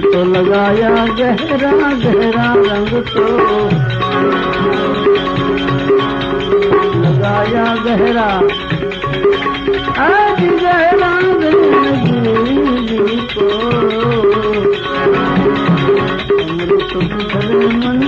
तो लगाया गहरा गहरा रंग तो। लगाया गहरा। आज गहरा ज़िंदगी को। मन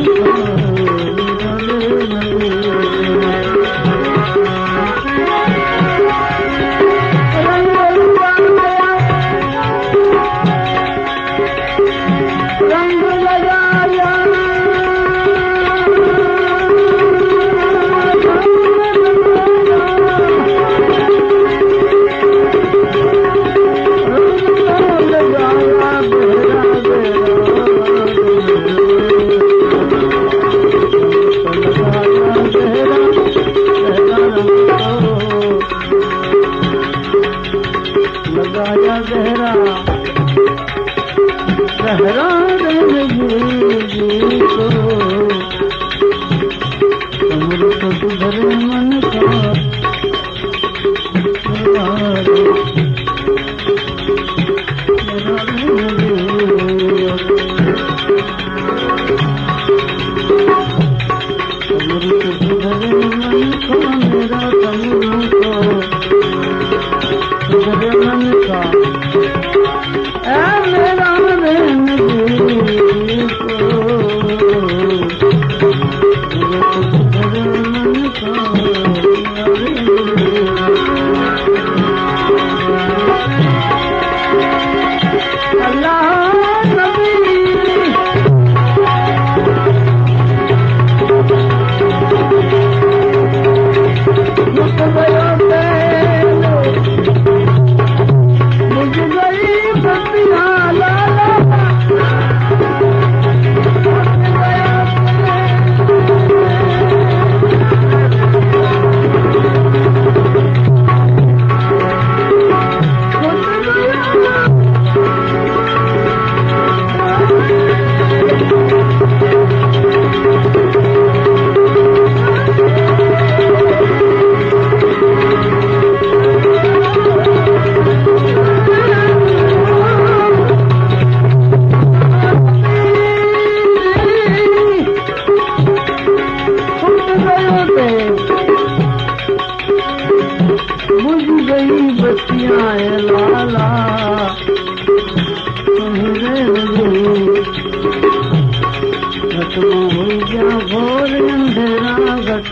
को अमृत सुधर मन का। अल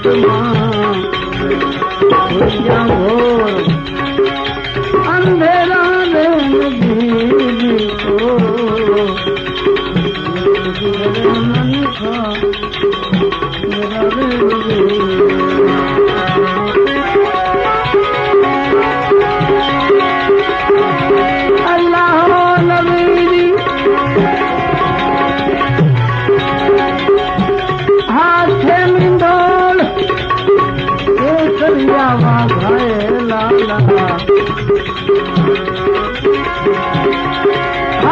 आत्मा भोर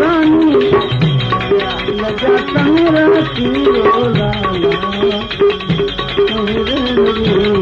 रानी लजा तंग राती रोला तंग रानी